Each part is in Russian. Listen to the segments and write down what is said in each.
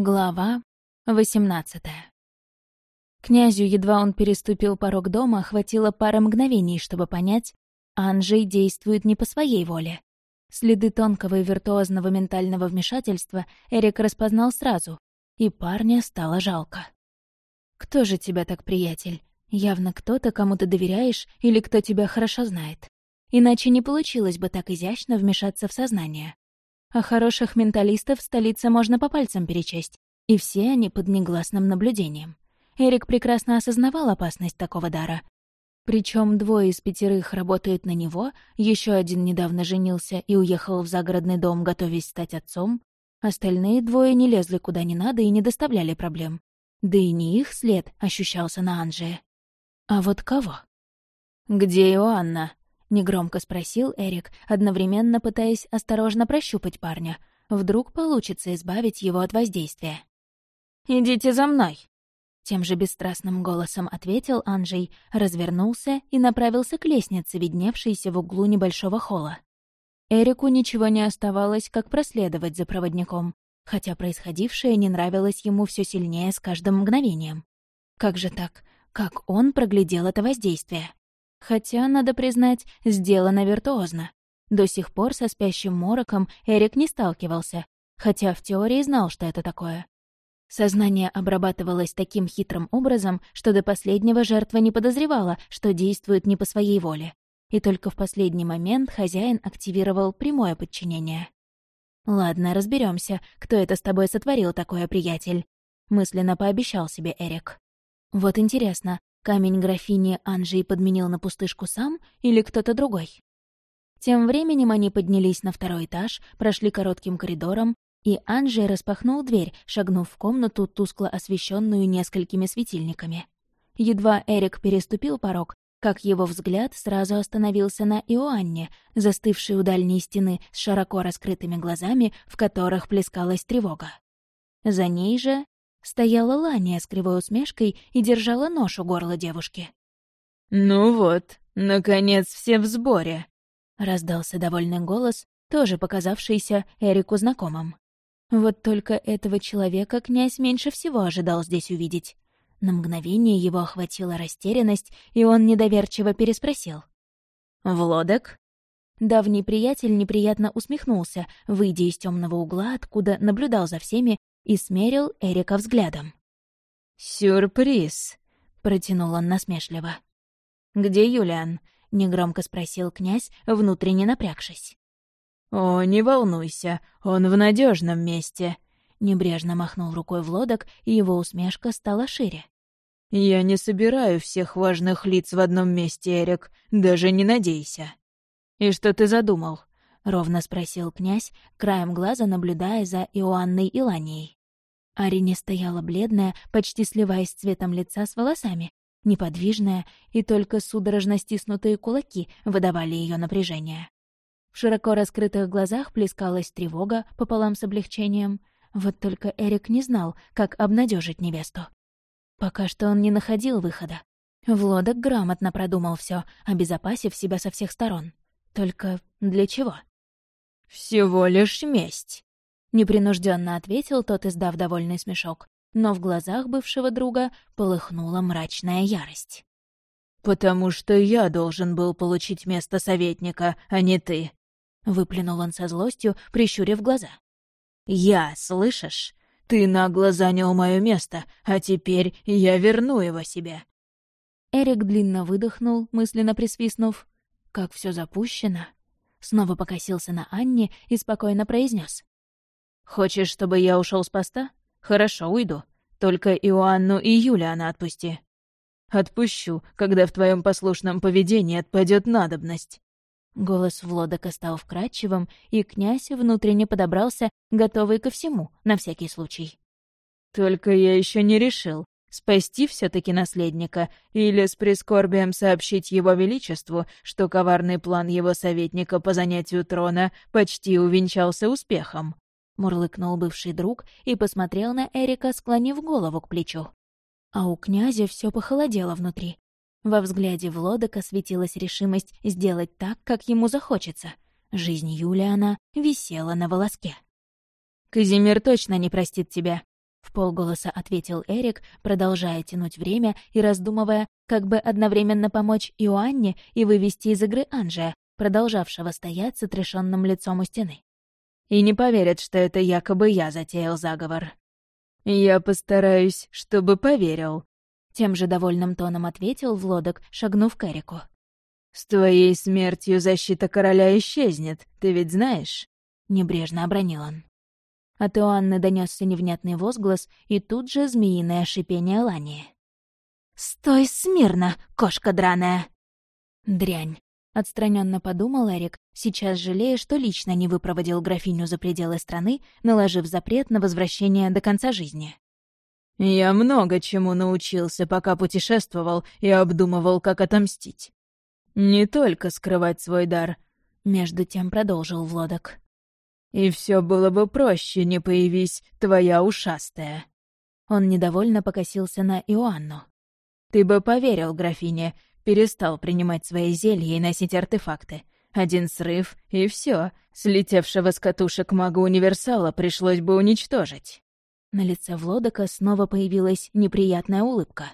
Глава 18 Князю, едва он переступил порог дома, хватило пары мгновений, чтобы понять, Анжей действует не по своей воле. Следы тонкого и виртуозного ментального вмешательства Эрик распознал сразу, и парня стало жалко. «Кто же тебя так, приятель? Явно кто-то, кому ты доверяешь или кто тебя хорошо знает. Иначе не получилось бы так изящно вмешаться в сознание. А хороших менталистов в столице можно по пальцам перечесть, и все они под негласным наблюдением. Эрик прекрасно осознавал опасность такого дара. Причем двое из пятерых работают на него, еще один недавно женился и уехал в загородный дом, готовясь стать отцом. Остальные двое не лезли куда не надо и не доставляли проблем. Да и не их след ощущался на Анжее. А вот кого? «Где Иоанна?» — негромко спросил Эрик, одновременно пытаясь осторожно прощупать парня. Вдруг получится избавить его от воздействия. «Идите за мной!» Тем же бесстрастным голосом ответил Анжей, развернулся и направился к лестнице, видневшейся в углу небольшого холла. Эрику ничего не оставалось, как проследовать за проводником, хотя происходившее не нравилось ему все сильнее с каждым мгновением. Как же так? Как он проглядел это воздействие? Хотя, надо признать, сделано виртуозно. До сих пор со спящим мороком Эрик не сталкивался, хотя в теории знал, что это такое. Сознание обрабатывалось таким хитрым образом, что до последнего жертва не подозревала, что действует не по своей воле. И только в последний момент хозяин активировал прямое подчинение. «Ладно, разберемся, кто это с тобой сотворил такое, приятель», — мысленно пообещал себе Эрик. «Вот интересно, Камень графини Анжей подменил на пустышку сам или кто-то другой? Тем временем они поднялись на второй этаж, прошли коротким коридором, и Анжей распахнул дверь, шагнув в комнату, тускло освещенную несколькими светильниками. Едва Эрик переступил порог, как его взгляд сразу остановился на Иоанне, застывшей у дальней стены с широко раскрытыми глазами, в которых плескалась тревога. За ней же Стояла Лания с кривой усмешкой и держала нож у горла девушки. «Ну вот, наконец все в сборе», — раздался довольный голос, тоже показавшийся Эрику знакомым. Вот только этого человека князь меньше всего ожидал здесь увидеть. На мгновение его охватила растерянность, и он недоверчиво переспросил. «Влодок?» Давний приятель неприятно усмехнулся, выйдя из темного угла, откуда наблюдал за всеми и смерил Эрика взглядом. «Сюрприз!» — протянул он насмешливо. «Где Юлиан?» — негромко спросил князь, внутренне напрягшись. «О, не волнуйся, он в надежном месте», — небрежно махнул рукой в лодок, и его усмешка стала шире. «Я не собираю всех важных лиц в одном месте, Эрик, даже не надейся». «И что ты задумал?» — ровно спросил князь, краем глаза наблюдая за Иоанной Иланией. Арине стояла бледная, почти сливаясь цветом лица с волосами, неподвижная, и только судорожно стиснутые кулаки выдавали ее напряжение. В широко раскрытых глазах плескалась тревога пополам с облегчением. Вот только Эрик не знал, как обнадежить невесту. Пока что он не находил выхода. Влодок грамотно продумал все, обезопасив себя со всех сторон. Только для чего? «Всего лишь месть», Непринужденно ответил тот, издав довольный смешок, но в глазах бывшего друга полыхнула мрачная ярость. «Потому что я должен был получить место советника, а не ты», — выплюнул он со злостью, прищурив глаза. «Я, слышишь? Ты нагло занял мое место, а теперь я верну его себе». Эрик длинно выдохнул, мысленно присвистнув. «Как все запущено!» Снова покосился на Анне и спокойно произнес: «Хочешь, чтобы я ушел с поста? Хорошо, уйду. Только Иоанну и Юлиана отпусти». «Отпущу, когда в твоем послушном поведении отпадет надобность». Голос Влодока стал вкрадчивым, и князь внутренне подобрался, готовый ко всему, на всякий случай. «Только я еще не решил, спасти все таки наследника или с прискорбием сообщить его величеству, что коварный план его советника по занятию трона почти увенчался успехом мурлыкнул бывший друг и посмотрел на Эрика, склонив голову к плечу. А у князя все похолодело внутри. Во взгляде Влодока светилась решимость сделать так, как ему захочется. Жизнь Юлиана висела на волоске. «Казимир точно не простит тебя», в полголоса ответил Эрик, продолжая тянуть время и раздумывая, как бы одновременно помочь Иоанне и вывести из игры Анжея, продолжавшего стоять с отрешенным лицом у стены. «И не поверят, что это якобы я затеял заговор». «Я постараюсь, чтобы поверил», — тем же довольным тоном ответил Влодок, шагнув к Эрику. «С твоей смертью защита короля исчезнет, ты ведь знаешь?» — небрежно обронил он. От Иоанны донесся невнятный возглас и тут же змеиное шипение Лани. «Стой смирно, кошка драная!» «Дрянь!» — отстраненно подумал Эрик, сейчас жалея, что лично не выпроводил графиню за пределы страны, наложив запрет на возвращение до конца жизни. «Я много чему научился, пока путешествовал и обдумывал, как отомстить. Не только скрывать свой дар», — между тем продолжил Влодок. И все было бы проще, не появись твоя ушастая. Он недовольно покосился на Иоанну. Ты бы поверил, графине, перестал принимать свои зелья и носить артефакты. Один срыв, и все. Слетевшего с катушек мага-универсала пришлось бы уничтожить. На лице Влодока снова появилась неприятная улыбка.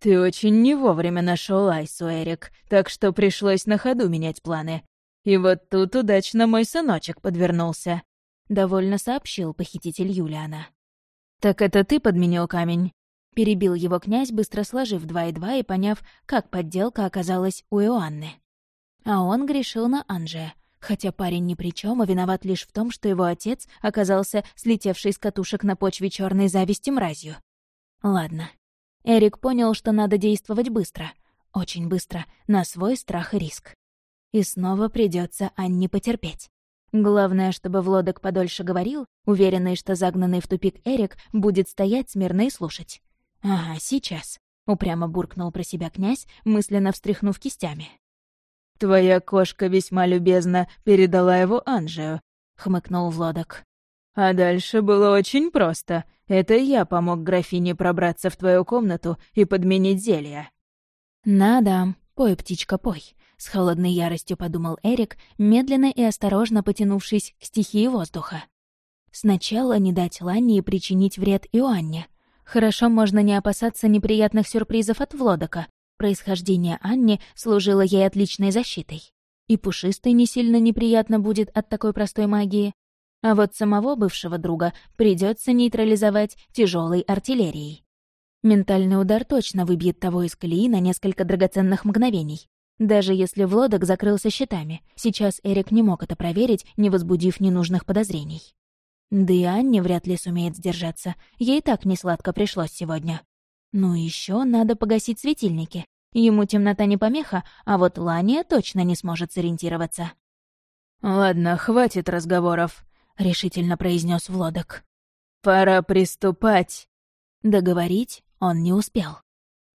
«Ты очень не вовремя нашел Айсу, Эрик, так что пришлось на ходу менять планы. И вот тут удачно мой сыночек подвернулся», — довольно сообщил похититель Юлиана. «Так это ты подменил камень?» — перебил его князь, быстро сложив два и два и поняв, как подделка оказалась у Иоанны. А он грешил на Анже, хотя парень ни при чем, а виноват лишь в том, что его отец оказался слетевший с катушек на почве черной зависти мразью. Ладно. Эрик понял, что надо действовать быстро. Очень быстро, на свой страх и риск. И снова придется Анне потерпеть. Главное, чтобы Влодок подольше говорил, уверенный, что загнанный в тупик Эрик будет стоять смирно и слушать. «Ага, сейчас», — упрямо буркнул про себя князь, мысленно встряхнув кистями. «Твоя кошка весьма любезно передала его Анжею», — хмыкнул Влодок. «А дальше было очень просто. Это я помог графине пробраться в твою комнату и подменить зелье». «Надо, пой, птичка, пой. С холодной яростью подумал Эрик, медленно и осторожно потянувшись к стихии воздуха. Сначала не дать Ланне причинить вред Иоанне. Хорошо можно не опасаться неприятных сюрпризов от Влодока. Происхождение Анни служило ей отличной защитой. И Пушистой не сильно неприятно будет от такой простой магии. А вот самого бывшего друга придется нейтрализовать тяжелой артиллерией. Ментальный удар точно выбьет того из колеи на несколько драгоценных мгновений. Даже если Влодок закрылся щитами, сейчас Эрик не мог это проверить, не возбудив ненужных подозрений. Да и Анне вряд ли сумеет сдержаться, ей так несладко пришлось сегодня. Ну и еще надо погасить светильники. Ему темнота не помеха, а вот Лания точно не сможет сориентироваться. «Ладно, хватит разговоров», — решительно произнес Влодок. «Пора приступать». Договорить он не успел.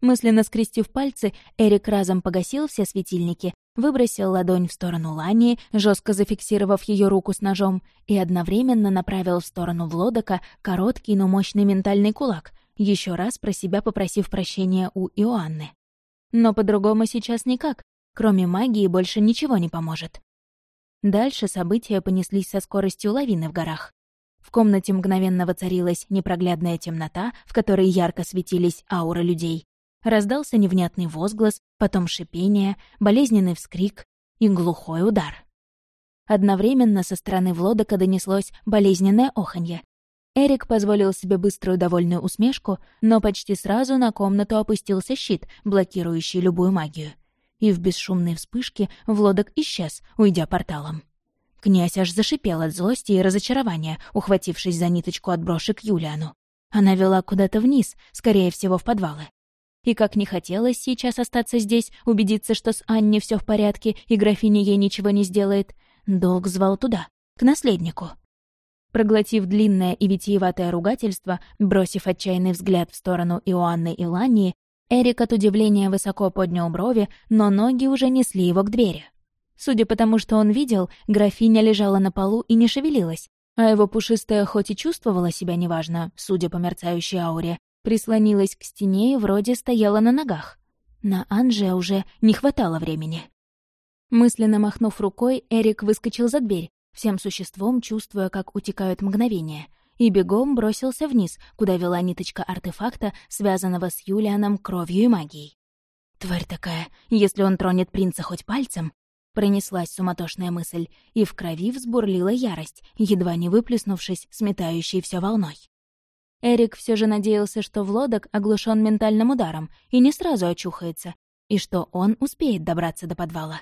Мысленно скрестив пальцы, Эрик разом погасил все светильники, выбросил ладонь в сторону Лании, жестко зафиксировав ее руку с ножом, и одновременно направил в сторону Влодока короткий, но мощный ментальный кулак, еще раз про себя попросив прощения у Иоанны. Но по-другому сейчас никак, кроме магии больше ничего не поможет. Дальше события понеслись со скоростью лавины в горах. В комнате мгновенно воцарилась непроглядная темнота, в которой ярко светились ауры людей, Раздался невнятный возглас, потом шипение, болезненный вскрик и глухой удар. Одновременно со стороны Влодока донеслось болезненное оханье. Эрик позволил себе быструю довольную усмешку, но почти сразу на комнату опустился щит, блокирующий любую магию. И в бесшумной вспышке Влодок исчез, уйдя порталом. Князь аж зашипел от злости и разочарования, ухватившись за ниточку от брошек Юлиану. Она вела куда-то вниз, скорее всего, в подвалы. И как не хотелось сейчас остаться здесь, убедиться, что с Анне все в порядке и графиня ей ничего не сделает, долг звал туда, к наследнику. Проглотив длинное и витиеватое ругательство, бросив отчаянный взгляд в сторону Иоанны и Лании, Эрик от удивления высоко поднял брови, но ноги уже несли его к двери. Судя по тому, что он видел, графиня лежала на полу и не шевелилась, а его пушистая хоть и чувствовала себя неважно, судя по мерцающей ауре, прислонилась к стене и вроде стояла на ногах. На Анже уже не хватало времени. Мысленно махнув рукой, Эрик выскочил за дверь, всем существом чувствуя, как утекают мгновения, и бегом бросился вниз, куда вела ниточка артефакта, связанного с Юлианом кровью и магией. «Тварь такая, если он тронет принца хоть пальцем...» Пронеслась суматошная мысль, и в крови взбурлила ярость, едва не выплеснувшись, сметающей все волной. Эрик все же надеялся, что Влодок оглушен ментальным ударом и не сразу очухается, и что он успеет добраться до подвала.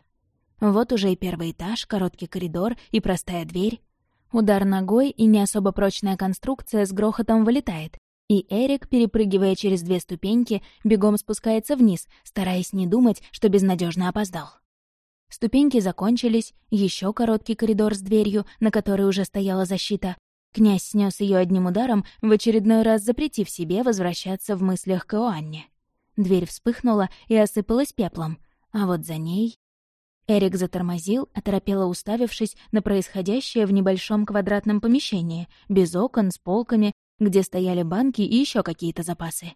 Вот уже и первый этаж, короткий коридор и простая дверь. Удар ногой и не особо прочная конструкция с грохотом вылетает, и Эрик, перепрыгивая через две ступеньки, бегом спускается вниз, стараясь не думать, что безнадежно опоздал. Ступеньки закончились, еще короткий коридор с дверью, на которой уже стояла защита. Князь снес ее одним ударом, в очередной раз запретив себе возвращаться в мыслях к Иоанне. Дверь вспыхнула и осыпалась пеплом, а вот за ней... Эрик затормозил, оторопело уставившись на происходящее в небольшом квадратном помещении, без окон, с полками, где стояли банки и еще какие-то запасы.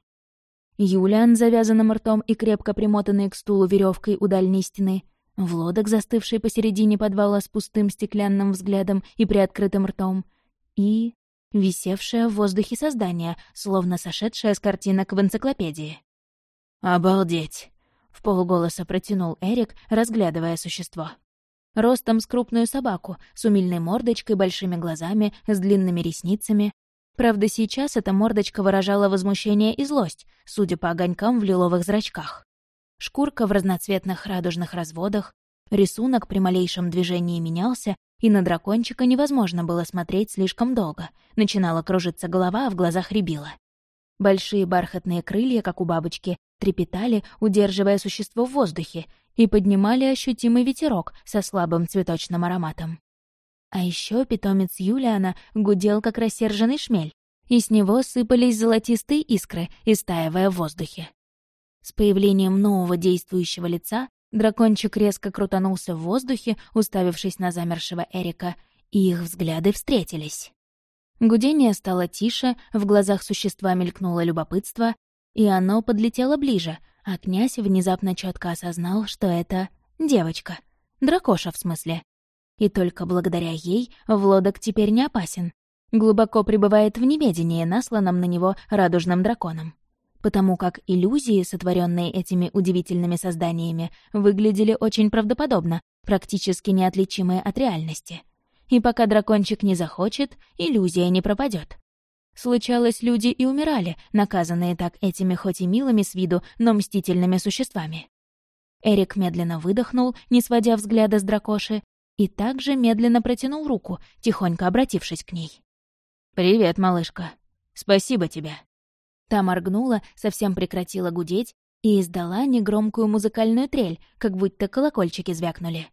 Юлиан, завязанным ртом и крепко примотанный к стулу веревкой у дальней стены, Влодок, застывший посередине подвала с пустым стеклянным взглядом и приоткрытым ртом, и висевшее в воздухе создание, словно сошедшее с картинок в энциклопедии. «Обалдеть!» — в полголоса протянул Эрик, разглядывая существо. Ростом с крупную собаку, с умильной мордочкой, большими глазами, с длинными ресницами. Правда, сейчас эта мордочка выражала возмущение и злость, судя по огонькам в лиловых зрачках шкурка в разноцветных радужных разводах, рисунок при малейшем движении менялся, и на дракончика невозможно было смотреть слишком долго. Начинала кружиться голова, а в глазах рябило. Большие бархатные крылья, как у бабочки, трепетали, удерживая существо в воздухе, и поднимали ощутимый ветерок со слабым цветочным ароматом. А еще питомец Юлиана гудел, как рассерженный шмель, и с него сыпались золотистые искры, истаивая в воздухе. С появлением нового действующего лица дракончик резко крутанулся в воздухе, уставившись на замершего Эрика, и их взгляды встретились. Гудение стало тише, в глазах существа мелькнуло любопытство, и оно подлетело ближе, а князь внезапно четко осознал, что это девочка. Дракоша, в смысле. И только благодаря ей Влодок теперь не опасен. Глубоко пребывает в неведении, насланном на него радужным драконом потому как иллюзии, сотворенные этими удивительными созданиями, выглядели очень правдоподобно, практически неотличимые от реальности. И пока дракончик не захочет, иллюзия не пропадет. Случалось, люди и умирали, наказанные так этими хоть и милыми с виду, но мстительными существами. Эрик медленно выдохнул, не сводя взгляда с дракоши, и также медленно протянул руку, тихонько обратившись к ней. «Привет, малышка. Спасибо тебе». Та моргнула, совсем прекратила гудеть и издала негромкую музыкальную трель, как будто колокольчики звякнули.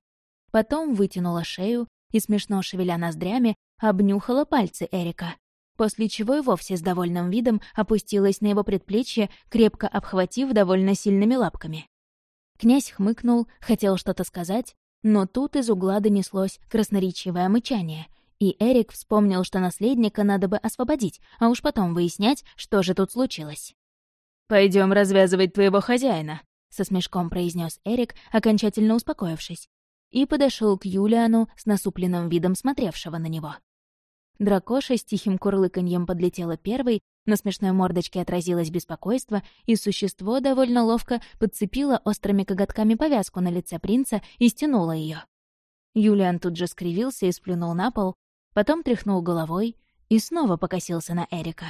Потом вытянула шею и, смешно шевеля ноздрями, обнюхала пальцы Эрика, после чего и вовсе с довольным видом опустилась на его предплечье, крепко обхватив довольно сильными лапками. Князь хмыкнул, хотел что-то сказать, но тут из угла донеслось красноречивое мычание, и Эрик вспомнил, что наследника надо бы освободить, а уж потом выяснять, что же тут случилось. Пойдем развязывать твоего хозяина», — со смешком произнес Эрик, окончательно успокоившись, и подошел к Юлиану с насупленным видом смотревшего на него. Дракоша с тихим курлыканьем подлетела первой, на смешной мордочке отразилось беспокойство, и существо довольно ловко подцепило острыми коготками повязку на лице принца и стянуло ее. Юлиан тут же скривился и сплюнул на пол, потом тряхнул головой и снова покосился на Эрика.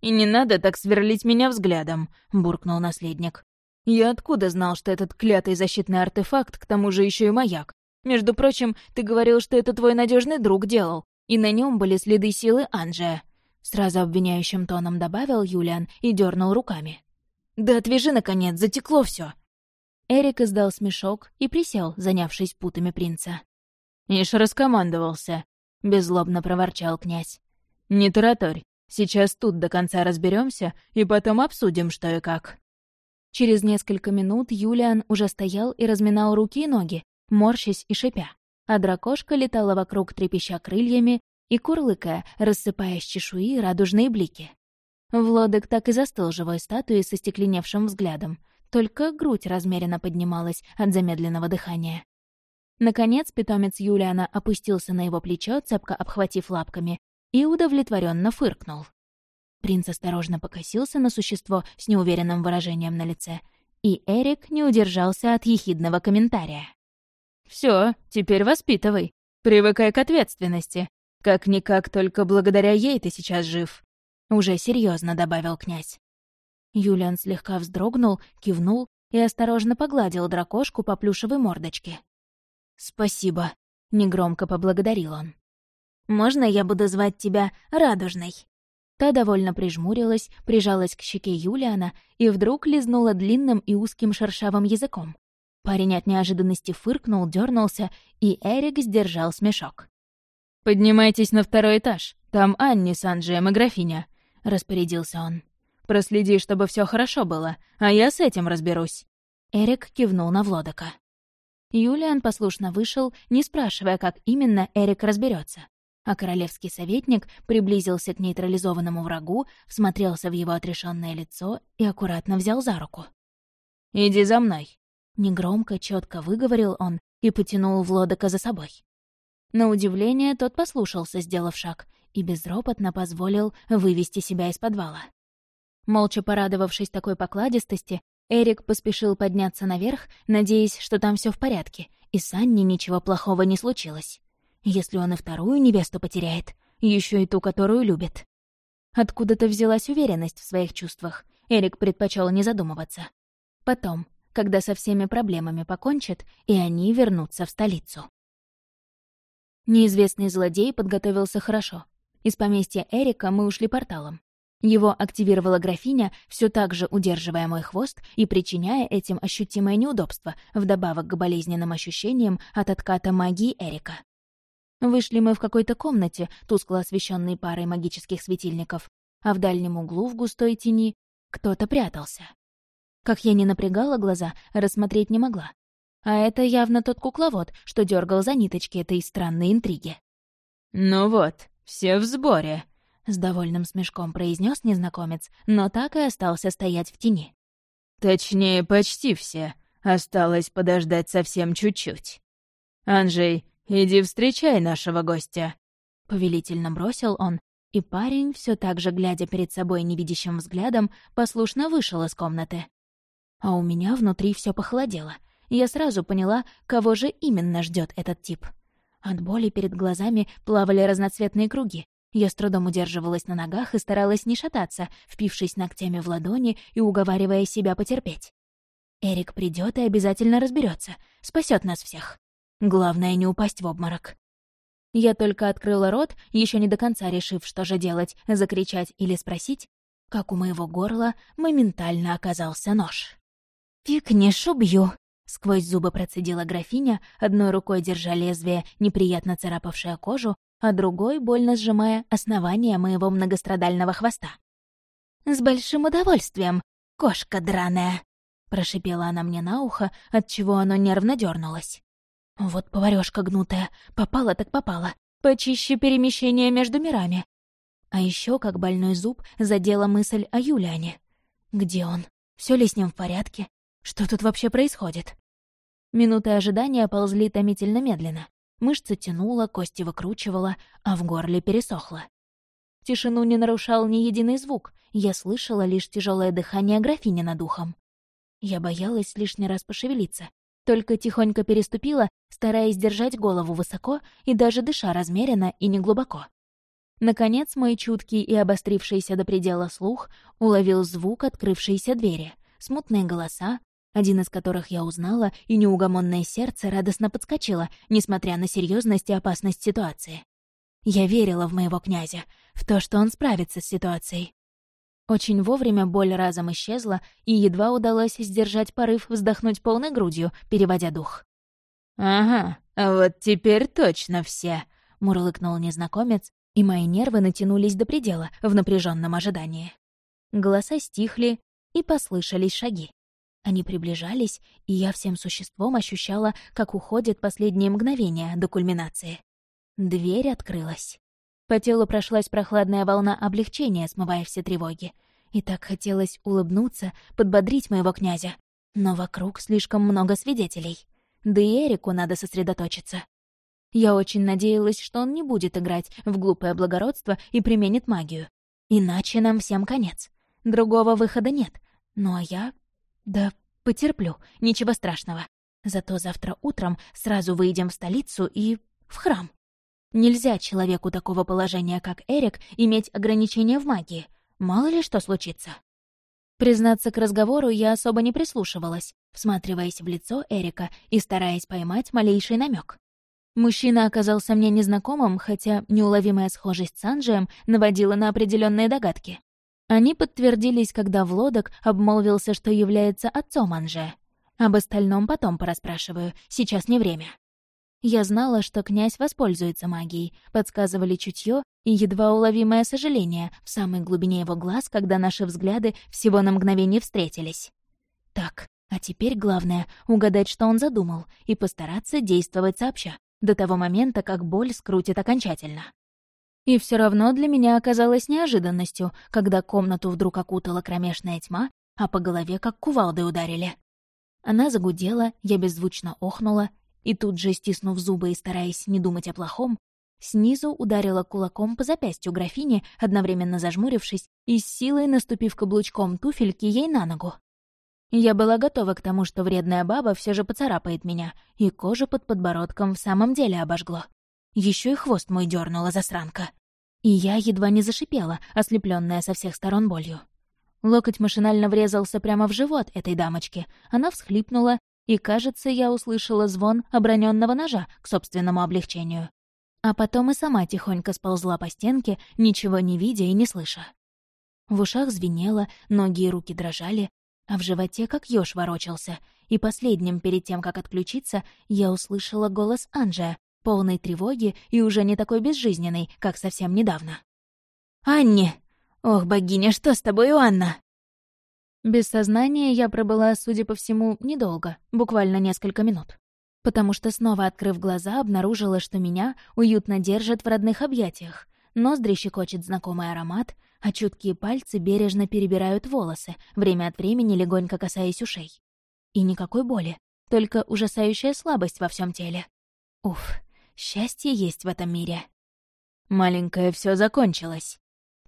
«И не надо так сверлить меня взглядом», — буркнул наследник. «Я откуда знал, что этот клятый защитный артефакт, к тому же еще и маяк? Между прочим, ты говорил, что это твой надежный друг делал, и на нем были следы силы Анджия». Сразу обвиняющим тоном добавил Юлиан и дернул руками. «Да отвяжи, наконец, затекло все. Эрик издал смешок и присел, занявшись путами принца. «Ишь раскомандовался», — беззлобно проворчал князь. «Не тараторь. Сейчас тут до конца разберемся и потом обсудим, что и как». Через несколько минут Юлиан уже стоял и разминал руки и ноги, морщась и шипя, а дракошка летала вокруг, трепеща крыльями и курлыкая, рассыпая с чешуи радужные блики. Влодок так и застыл живой статуей со стекленевшим взглядом, только грудь размеренно поднималась от замедленного дыхания. Наконец питомец Юлиана опустился на его плечо, цепко обхватив лапками, и удовлетворенно фыркнул. Принц осторожно покосился на существо с неуверенным выражением на лице, и Эрик не удержался от ехидного комментария. Все, теперь воспитывай. Привыкай к ответственности. Как-никак только благодаря ей ты сейчас жив. Уже серьезно добавил князь. Юлиан слегка вздрогнул, кивнул и осторожно погладил дракошку по плюшевой мордочке. «Спасибо», — негромко поблагодарил он. «Можно я буду звать тебя Радужной?» Та довольно прижмурилась, прижалась к щеке Юлиана и вдруг лизнула длинным и узким шершавым языком. Парень от неожиданности фыркнул, дернулся, и Эрик сдержал смешок. «Поднимайтесь на второй этаж. Там Анни с Анджием и графиня», — распорядился он. «Проследи, чтобы все хорошо было, а я с этим разберусь». Эрик кивнул на Влодока. Юлиан послушно вышел, не спрашивая, как именно Эрик разберется. А королевский советник приблизился к нейтрализованному врагу, всмотрелся в его отрешенное лицо и аккуратно взял за руку. «Иди за мной», Негромко, четко выговорил он и потянул Влодока за собой. На удивление, тот послушался, сделав шаг, и безропотно позволил вывести себя из подвала. Молча порадовавшись такой покладистости, Эрик поспешил подняться наверх, надеясь, что там все в порядке, и с Анни ничего плохого не случилось. Если он и вторую невесту потеряет, еще и ту, которую любит. Откуда-то взялась уверенность в своих чувствах. Эрик предпочел не задумываться. Потом, когда со всеми проблемами покончат, и они вернутся в столицу. Неизвестный злодей подготовился хорошо. Из поместья Эрика мы ушли порталом. Его активировала графиня, все так же удерживая мой хвост и причиняя этим ощутимое неудобство, вдобавок к болезненным ощущениям от отката магии Эрика. Вышли мы в какой-то комнате, тускло освещенной парой магических светильников, а в дальнем углу в густой тени кто-то прятался. Как я не напрягала глаза, рассмотреть не могла. А это явно тот кукловод, что дергал за ниточки этой странной интриги. «Ну вот, все в сборе», — с довольным смешком произнес незнакомец, но так и остался стоять в тени. «Точнее, почти все. Осталось подождать совсем чуть-чуть. Анжей, иди встречай нашего гостя». Повелительно бросил он, и парень, все так же глядя перед собой невидящим взглядом, послушно вышел из комнаты. А у меня внутри все похолодело. Я сразу поняла, кого же именно ждет этот тип. От боли перед глазами плавали разноцветные круги. Я с трудом удерживалась на ногах и старалась не шататься, впившись ногтями в ладони и уговаривая себя потерпеть. Эрик придет и обязательно разберется, спасет нас всех. Главное, не упасть в обморок. Я только открыла рот, еще не до конца решив, что же делать, закричать или спросить, как у моего горла моментально оказался нож. «Пикнешь, убью!» — сквозь зубы процедила графиня, одной рукой держа лезвие, неприятно царапавшее кожу, а другой больно сжимая основание моего многострадального хвоста. «С большим удовольствием, кошка драная!» — прошипела она мне на ухо, отчего оно нервно дернулось. Вот поварёшка гнутая, попала так попала, почище перемещения между мирами. А еще как больной зуб задела мысль о Юлиане. Где он? Все ли с ним в порядке? Что тут вообще происходит? Минуты ожидания ползли томительно медленно. Мышцы тянуло, кости выкручивало, а в горле пересохло. Тишину не нарушал ни единый звук, я слышала лишь тяжелое дыхание графини над ухом. Я боялась лишний раз пошевелиться, только тихонько переступила, стараясь держать голову высоко и даже дыша размеренно и неглубоко. Наконец мой чуткий и обострившийся до предела слух уловил звук открывшейся двери, смутные голоса, один из которых я узнала, и неугомонное сердце радостно подскочило, несмотря на серьезность и опасность ситуации. Я верила в моего князя, в то, что он справится с ситуацией. Очень вовремя боль разом исчезла, и едва удалось сдержать порыв вздохнуть полной грудью, переводя дух. «Ага, вот теперь точно все», — мурлыкнул незнакомец, и мои нервы натянулись до предела в напряженном ожидании. Голоса стихли, и послышались шаги. Они приближались, и я всем существом ощущала, как уходит последние мгновения до кульминации. Дверь открылась. По телу прошлась прохладная волна облегчения, смывая все тревоги. И так хотелось улыбнуться, подбодрить моего князя. Но вокруг слишком много свидетелей. Да и Эрику надо сосредоточиться. Я очень надеялась, что он не будет играть в глупое благородство и применит магию. Иначе нам всем конец. Другого выхода нет. Ну а я... Да потерплю, ничего страшного. Зато завтра утром сразу выйдем в столицу и... в храм. Нельзя человеку такого положения, как Эрик, иметь ограничения в магии. Мало ли что случится. Признаться, к разговору я особо не прислушивалась, всматриваясь в лицо Эрика и стараясь поймать малейший намек. Мужчина оказался мне незнакомым, хотя неуловимая схожесть с Анджием наводила на определенные догадки. Они подтвердились, когда Влодок обмолвился, что является отцом Анже. Об остальном потом порасспрашиваю, сейчас не время. Я знала, что князь воспользуется магией, подсказывали чутье и едва уловимое сожаление в самой глубине его глаз, когда наши взгляды всего на мгновение встретились. Так, а теперь главное — угадать, что он задумал, и постараться действовать сообща, до того момента, как боль скрутит окончательно. И все равно для меня оказалось неожиданностью, когда комнату вдруг окутала кромешная тьма, а по голове как кувалды ударили. Она загудела, я беззвучно охнула, и тут же, стиснув зубы и стараясь не думать о плохом, снизу ударила кулаком по запястью графини, одновременно зажмурившись и с силой наступив каблучком туфельки ей на ногу. Я была готова к тому, что вредная баба все же поцарапает меня, и кожу под подбородком в самом деле обожгло. Еще и хвост мой дернула засранка. И я едва не зашипела, ослепленная со всех сторон болью. Локоть машинально врезался прямо в живот этой дамочки. Она всхлипнула и, кажется, я услышала звон оброненного ножа к собственному облегчению. А потом и сама тихонько сползла по стенке, ничего не видя и не слыша. В ушах звенело, ноги и руки дрожали, а в животе как ёж ворочался, и последним, перед тем, как отключиться, я услышала голос Анджия, полной тревоги и уже не такой безжизненный, как совсем недавно. «Анни! Ох, богиня, что с тобой, Анна?» Без сознания я пробыла, судя по всему, недолго, буквально несколько минут. Потому что, снова открыв глаза, обнаружила, что меня уютно держат в родных объятиях. Ноздри щекочет знакомый аромат, а чуткие пальцы бережно перебирают волосы, время от времени легонько касаясь ушей. И никакой боли, только ужасающая слабость во всем теле. Уф, счастье есть в этом мире. «Маленькая, все закончилось»,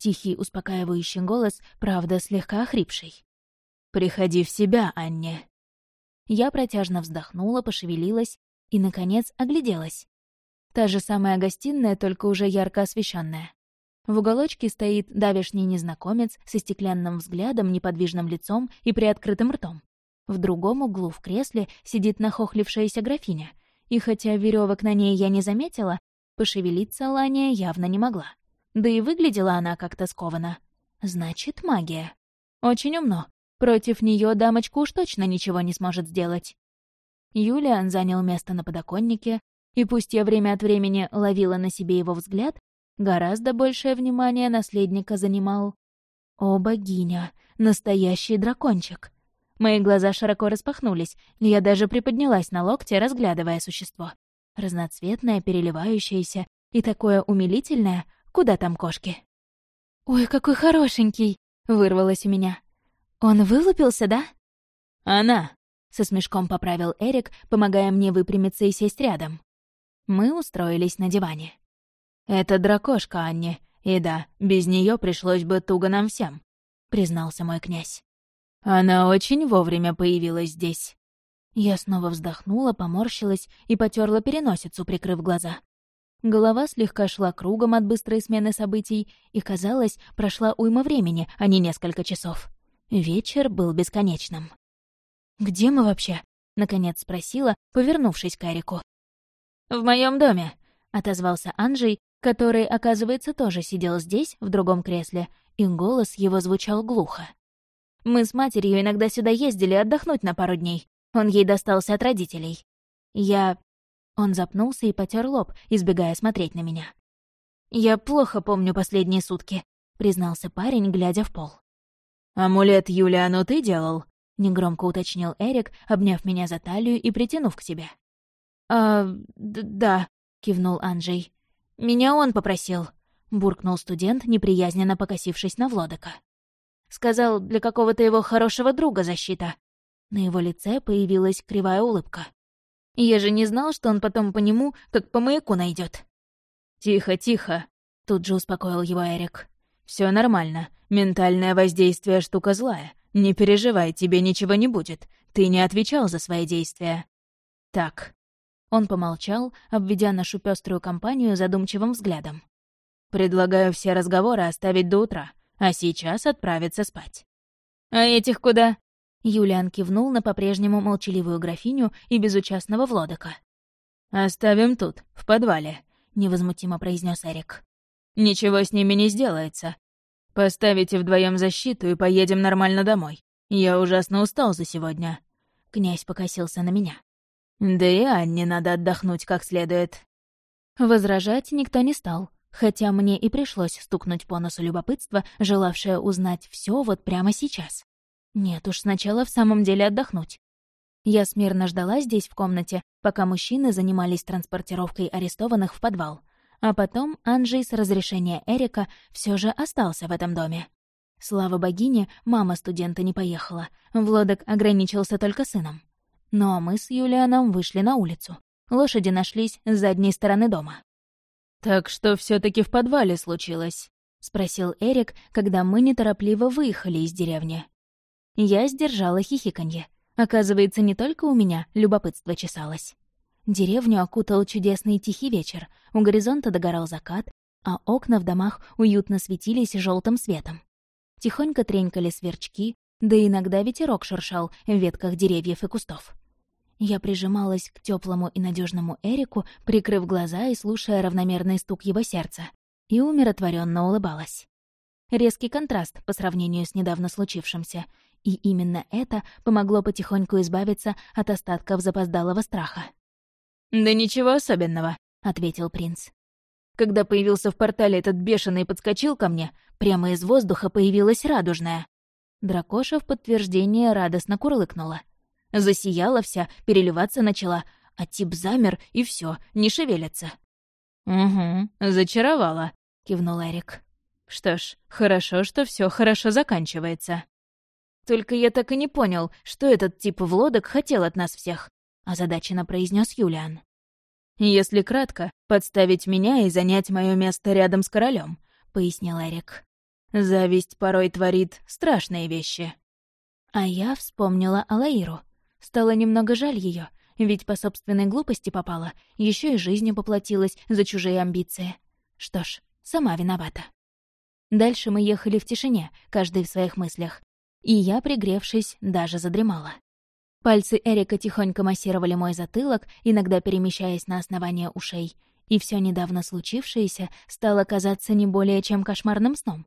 Тихий, успокаивающий голос, правда, слегка охрипший. «Приходи в себя, Анне». Я протяжно вздохнула, пошевелилась и, наконец, огляделась. Та же самая гостиная, только уже ярко освещенная. В уголочке стоит давешний незнакомец со стеклянным взглядом, неподвижным лицом и приоткрытым ртом. В другом углу в кресле сидит нахохлившаяся графиня, и хотя веревок на ней я не заметила, пошевелиться Лания явно не могла. Да и выглядела она как-то скованно. Значит, магия. Очень умно. Против нее дамочка уж точно ничего не сможет сделать. Юлиан занял место на подоконнике, и пусть я время от времени ловила на себе его взгляд, гораздо большее внимание наследника занимал... О, богиня! Настоящий дракончик! Мои глаза широко распахнулись, и я даже приподнялась на локте, разглядывая существо. Разноцветное, переливающееся и такое умилительное, куда там кошки. «Ой, какой хорошенький!» — вырвалось у меня. «Он вылупился, да?» «Она!» — со смешком поправил Эрик, помогая мне выпрямиться и сесть рядом. Мы устроились на диване. «Это дракошка, Анни, и да, без нее пришлось бы туго нам всем», — признался мой князь. «Она очень вовремя появилась здесь». Я снова вздохнула, поморщилась и потерла переносицу, прикрыв глаза. Голова слегка шла кругом от быстрой смены событий, и, казалось, прошла уйма времени, а не несколько часов. Вечер был бесконечным. «Где мы вообще?» — наконец спросила, повернувшись к Эрику. «В моем доме», — отозвался Анджей, который, оказывается, тоже сидел здесь, в другом кресле, и голос его звучал глухо. «Мы с матерью иногда сюда ездили отдохнуть на пару дней. Он ей достался от родителей. Я...» Он запнулся и потер лоб, избегая смотреть на меня. «Я плохо помню последние сутки», — признался парень, глядя в пол. «Амулет Юлиану ты делал?» — негромко уточнил Эрик, обняв меня за талию и притянув к себе. «А, да», — кивнул Анджей. «Меня он попросил», — буркнул студент, неприязненно покосившись на Влодока. «Сказал, для какого-то его хорошего друга защита». На его лице появилась кривая улыбка. Я же не знал, что он потом по нему, как по маяку, найдет. «Тихо, тихо», — тут же успокоил его Эрик. Все нормально. Ментальное воздействие — штука злая. Не переживай, тебе ничего не будет. Ты не отвечал за свои действия. Так». Он помолчал, обведя нашу пеструю компанию задумчивым взглядом. «Предлагаю все разговоры оставить до утра, а сейчас отправиться спать». «А этих куда?» Юлиан кивнул на по-прежнему молчаливую графиню и безучастного Влодока. «Оставим тут, в подвале», — невозмутимо произнес Эрик. «Ничего с ними не сделается. Поставите вдвоем защиту и поедем нормально домой. Я ужасно устал за сегодня». Князь покосился на меня. «Да и Анне надо отдохнуть как следует». Возражать никто не стал, хотя мне и пришлось стукнуть по носу любопытство, желавшее узнать все вот прямо сейчас. Нет уж, сначала в самом деле отдохнуть. Я смирно ждала здесь, в комнате, пока мужчины занимались транспортировкой арестованных в подвал. А потом Анджей с разрешения Эрика все же остался в этом доме. Слава богине, мама студента не поехала. Влодок ограничился только сыном. Ну а мы с Юлианом вышли на улицу. Лошади нашлись с задней стороны дома. «Так что все таки в подвале случилось?» — спросил Эрик, когда мы неторопливо выехали из деревни. Я сдержала хихиканье. Оказывается, не только у меня любопытство чесалось. Деревню окутал чудесный тихий вечер, у горизонта догорал закат, а окна в домах уютно светились желтым светом. Тихонько тренькали сверчки, да иногда ветерок шуршал в ветках деревьев и кустов. Я прижималась к теплому и надежному Эрику, прикрыв глаза и слушая равномерный стук его сердца, и умиротворенно улыбалась. Резкий контраст по сравнению с недавно случившимся, и именно это помогло потихоньку избавиться от остатков запоздалого страха. «Да ничего особенного», — ответил принц. Когда появился в портале этот бешеный подскочил ко мне, прямо из воздуха появилась радужная. Дракоша в подтверждение радостно курлыкнула. Засияла вся, переливаться начала, а тип замер, и все, не шевелится. «Угу, зачаровала», — кивнул Эрик. «Что ж, хорошо, что все хорошо заканчивается». «Только я так и не понял, что этот тип в лодок хотел от нас всех», — озадаченно произнес Юлиан. «Если кратко, подставить меня и занять мое место рядом с королем, пояснил Эрик. «Зависть порой творит страшные вещи». А я вспомнила Алаиру. Стало немного жаль ее, ведь по собственной глупости попала, еще и жизнью поплатилась за чужие амбиции. Что ж, сама виновата. Дальше мы ехали в тишине, каждый в своих мыслях, и я, пригревшись, даже задремала. Пальцы Эрика тихонько массировали мой затылок, иногда перемещаясь на основание ушей, и все недавно случившееся стало казаться не более чем кошмарным сном.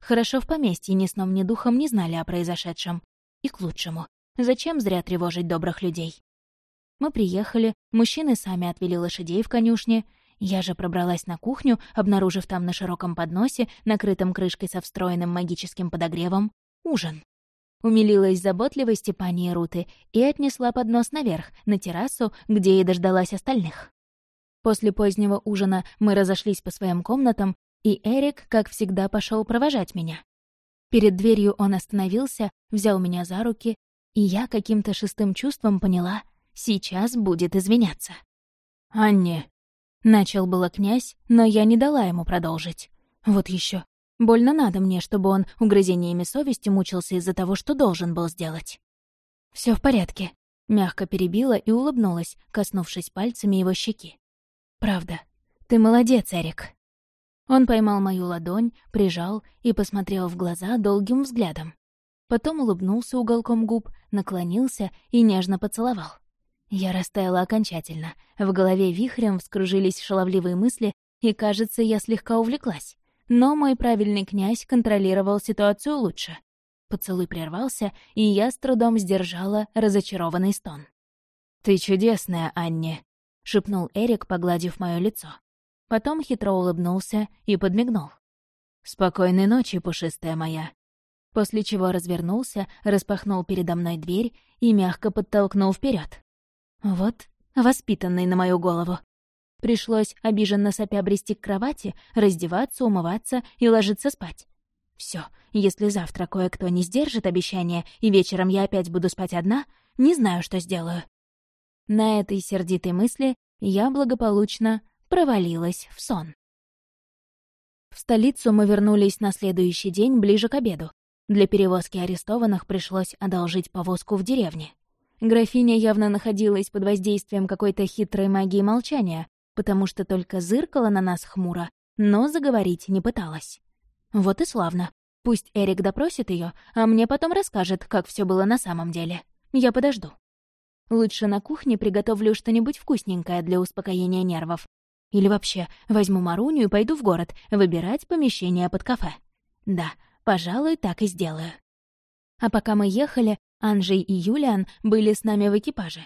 Хорошо в поместье ни сном, ни духом не знали о произошедшем. И к лучшему. Зачем зря тревожить добрых людей? Мы приехали, мужчины сами отвели лошадей в конюшне, я же пробралась на кухню, обнаружив там на широком подносе, накрытом крышкой со встроенным магическим подогревом, ужин. Умилилась заботливости пани Руты и отнесла поднос наверх, на террасу, где и дождалась остальных. После позднего ужина мы разошлись по своим комнатам, и Эрик, как всегда, пошел провожать меня. Перед дверью он остановился, взял меня за руки, и я каким-то шестым чувством поняла, сейчас будет извиняться. «Анне», — начал было князь, но я не дала ему продолжить. Вот еще. Больно надо мне, чтобы он угрызениями совести мучился из-за того, что должен был сделать. Все в порядке», — мягко перебила и улыбнулась, коснувшись пальцами его щеки. «Правда. Ты молодец, Эрик». Он поймал мою ладонь, прижал и посмотрел в глаза долгим взглядом. Потом улыбнулся уголком губ, наклонился и нежно поцеловал. Я растаяла окончательно. В голове вихрем вскружились шаловливые мысли, и, кажется, я слегка увлеклась. Но мой правильный князь контролировал ситуацию лучше. Поцелуй прервался, и я с трудом сдержала разочарованный стон. «Ты чудесная, Анне», — шепнул Эрик, погладив мое лицо. Потом хитро улыбнулся и подмигнул. «Спокойной ночи, пушистая моя». После чего развернулся, распахнул передо мной дверь и мягко подтолкнул вперед. Вот, воспитанный на мою голову. Пришлось обиженно сопя брести к кровати, раздеваться, умываться и ложиться спать. Все, если завтра кое-кто не сдержит обещания, и вечером я опять буду спать одна, не знаю, что сделаю. На этой сердитой мысли я благополучно провалилась в сон. В столицу мы вернулись на следующий день ближе к обеду. Для перевозки арестованных пришлось одолжить повозку в деревне. Графиня явно находилась под воздействием какой-то хитрой магии молчания, потому что только зыркала на нас хмуро, но заговорить не пыталась. Вот и славно. Пусть Эрик допросит ее, а мне потом расскажет, как все было на самом деле. Я подожду. Лучше на кухне приготовлю что-нибудь вкусненькое для успокоения нервов. Или вообще возьму Маруню и пойду в город выбирать помещение под кафе. Да, пожалуй, так и сделаю. А пока мы ехали, Анжей и Юлиан были с нами в экипаже.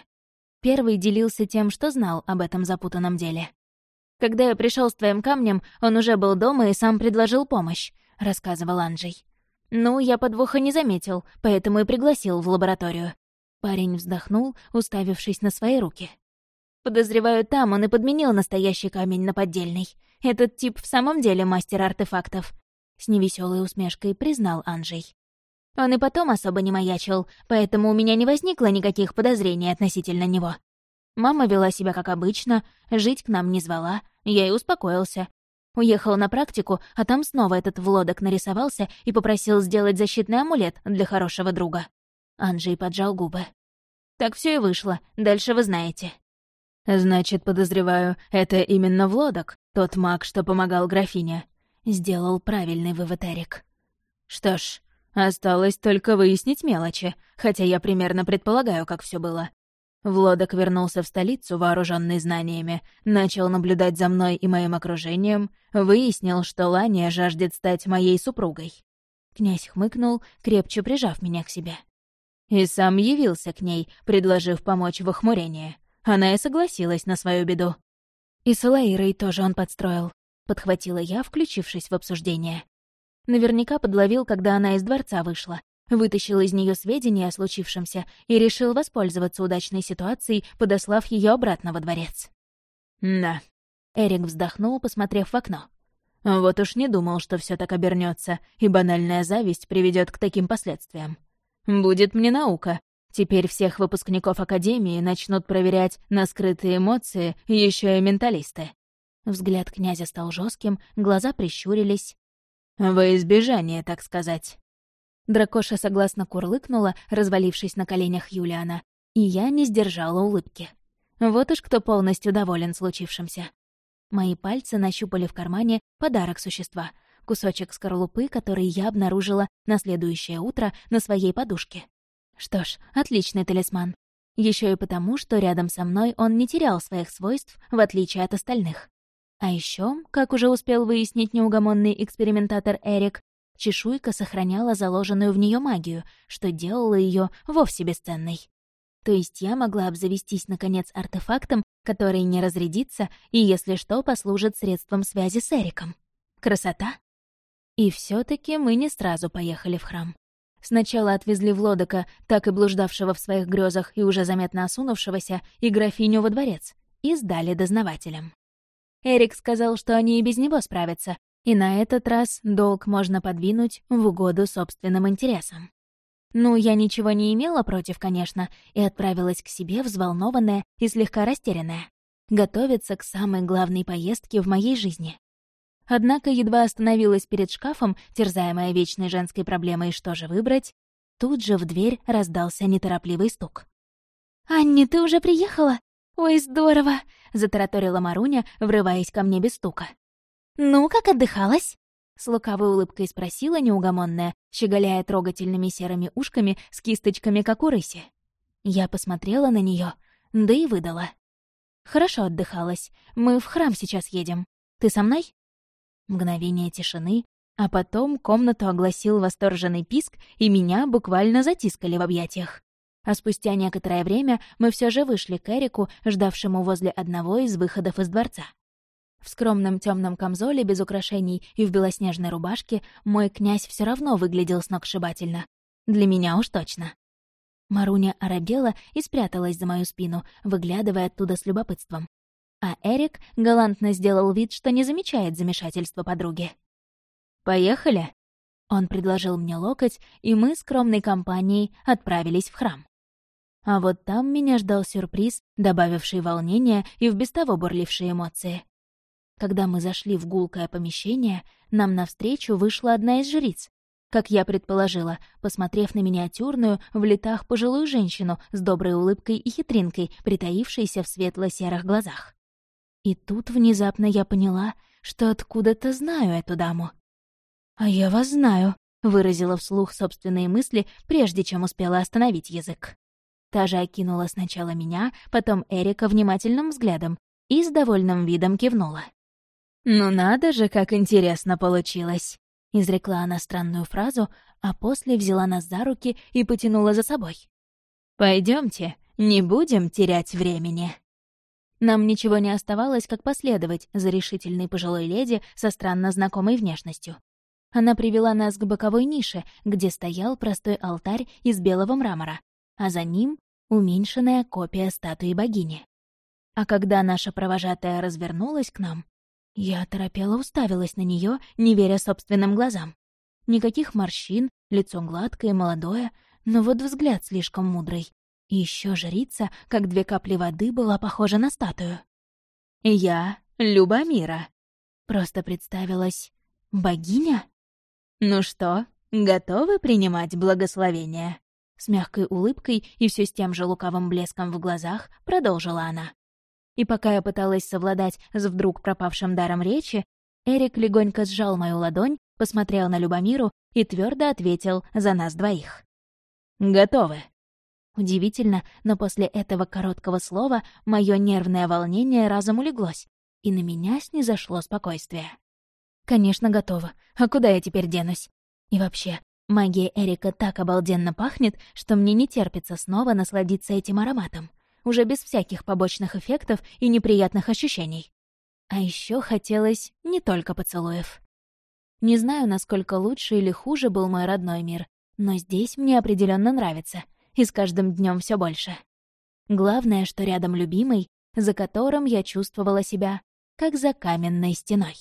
Первый делился тем, что знал об этом запутанном деле. «Когда я пришел с твоим камнем, он уже был дома и сам предложил помощь», — рассказывал Анжей. «Ну, я подвоха не заметил, поэтому и пригласил в лабораторию». Парень вздохнул, уставившись на свои руки. «Подозреваю, там он и подменил настоящий камень на поддельный. Этот тип в самом деле мастер артефактов», — с невеселой усмешкой признал Анжей. Он и потом особо не маячил, поэтому у меня не возникло никаких подозрений относительно него. Мама вела себя как обычно, жить к нам не звала, я и успокоился. Уехал на практику, а там снова этот Влодок нарисовался и попросил сделать защитный амулет для хорошего друга. Анджей поджал губы. Так все и вышло, дальше вы знаете. «Значит, подозреваю, это именно Влодок, тот маг, что помогал графине», — сделал правильный вывод Эрик. «Что ж, Осталось только выяснить мелочи, хотя я примерно предполагаю, как все было. Влодок вернулся в столицу, вооруженный знаниями, начал наблюдать за мной и моим окружением, выяснил, что Лания жаждет стать моей супругой. Князь хмыкнул, крепче прижав меня к себе. И сам явился к ней, предложив помочь в охмурении. Она и согласилась на свою беду. И с Лаирой тоже он подстроил. Подхватила я, включившись в обсуждение. Наверняка подловил, когда она из дворца вышла. Вытащил из нее сведения о случившемся и решил воспользоваться удачной ситуацией, подослав ее обратно во дворец. «Да». Эрик вздохнул, посмотрев в окно. «Вот уж не думал, что все так обернется, и банальная зависть приведет к таким последствиям. Будет мне наука. Теперь всех выпускников Академии начнут проверять на скрытые эмоции еще и менталисты». Взгляд князя стал жестким, глаза прищурились. Во избежание, так сказать. Дракоша согласно курлыкнула, развалившись на коленях Юлиана, и я не сдержала улыбки. Вот уж кто полностью доволен случившимся. Мои пальцы нащупали в кармане подарок существа — кусочек скорлупы, который я обнаружила на следующее утро на своей подушке. Что ж, отличный талисман. Еще и потому, что рядом со мной он не терял своих свойств, в отличие от остальных. А еще, как уже успел выяснить неугомонный экспериментатор Эрик, чешуйка сохраняла заложенную в нее магию, что делало ее вовсе бесценной. То есть я могла обзавестись, наконец, артефактом, который не разрядится и, если что, послужит средством связи с Эриком. Красота! И все таки мы не сразу поехали в храм. Сначала отвезли в Лодока, так и блуждавшего в своих грезах и уже заметно осунувшегося, и графиню во дворец, и сдали дознавателям. Эрик сказал, что они и без него справятся, и на этот раз долг можно подвинуть в угоду собственным интересам. Ну, я ничего не имела против, конечно, и отправилась к себе взволнованная и слегка растерянная. Готовиться к самой главной поездке в моей жизни. Однако едва остановилась перед шкафом, терзаемая вечной женской проблемой «что же выбрать?», тут же в дверь раздался неторопливый стук. «Анни, ты уже приехала? Ой, здорово!» затараторила Маруня, врываясь ко мне без стука. «Ну, как отдыхалась?» С лукавой улыбкой спросила неугомонная, щеголяя трогательными серыми ушками с кисточками, как у рыси. Я посмотрела на нее, да и выдала. «Хорошо отдыхалась. Мы в храм сейчас едем. Ты со мной?» Мгновение тишины, а потом комнату огласил восторженный писк, и меня буквально затискали в объятиях а спустя некоторое время мы все же вышли к Эрику, ждавшему возле одного из выходов из дворца. В скромном темном камзоле без украшений и в белоснежной рубашке мой князь все равно выглядел сногсшибательно. Для меня уж точно. Маруня оробела и спряталась за мою спину, выглядывая оттуда с любопытством. А Эрик галантно сделал вид, что не замечает замешательства подруги. «Поехали?» Он предложил мне локоть, и мы скромной компанией отправились в храм. А вот там меня ждал сюрприз, добавивший волнения и в без того бурлившие эмоции. Когда мы зашли в гулкое помещение, нам навстречу вышла одна из жриц. Как я предположила, посмотрев на миниатюрную, в летах пожилую женщину с доброй улыбкой и хитринкой, притаившейся в светло-серых глазах. И тут внезапно я поняла, что откуда-то знаю эту даму. «А я вас знаю», — выразила вслух собственные мысли, прежде чем успела остановить язык. Та же окинула сначала меня, потом Эрика внимательным взглядом и с довольным видом кивнула. «Ну надо же, как интересно получилось!» Изрекла она странную фразу, а после взяла нас за руки и потянула за собой. Пойдемте, не будем терять времени». Нам ничего не оставалось, как последовать за решительной пожилой леди со странно знакомой внешностью. Она привела нас к боковой нише, где стоял простой алтарь из белого мрамора, а за ним уменьшенная копия статуи богини. А когда наша провожатая развернулась к нам, я торопела уставилась на нее, не веря собственным глазам. Никаких морщин, лицо гладкое, молодое, но вот взгляд слишком мудрый. И еще жрица, как две капли воды, была похожа на статую. «Я — Любомира», — просто представилась. «Богиня?» «Ну что, готовы принимать благословение?» С мягкой улыбкой и все с тем же лукавым блеском в глазах продолжила она. И пока я пыталась совладать с вдруг пропавшим даром речи, Эрик легонько сжал мою ладонь, посмотрел на Любомиру и твердо ответил за нас двоих. «Готовы». Удивительно, но после этого короткого слова мое нервное волнение разом улеглось, и на меня снизошло спокойствие. «Конечно, готова. А куда я теперь денусь? И вообще, Магия Эрика так обалденно пахнет, что мне не терпится снова насладиться этим ароматом, уже без всяких побочных эффектов и неприятных ощущений. А еще хотелось не только поцелуев. Не знаю, насколько лучше или хуже был мой родной мир, но здесь мне определенно нравится, и с каждым днем все больше. Главное, что рядом любимый, за которым я чувствовала себя, как за каменной стеной.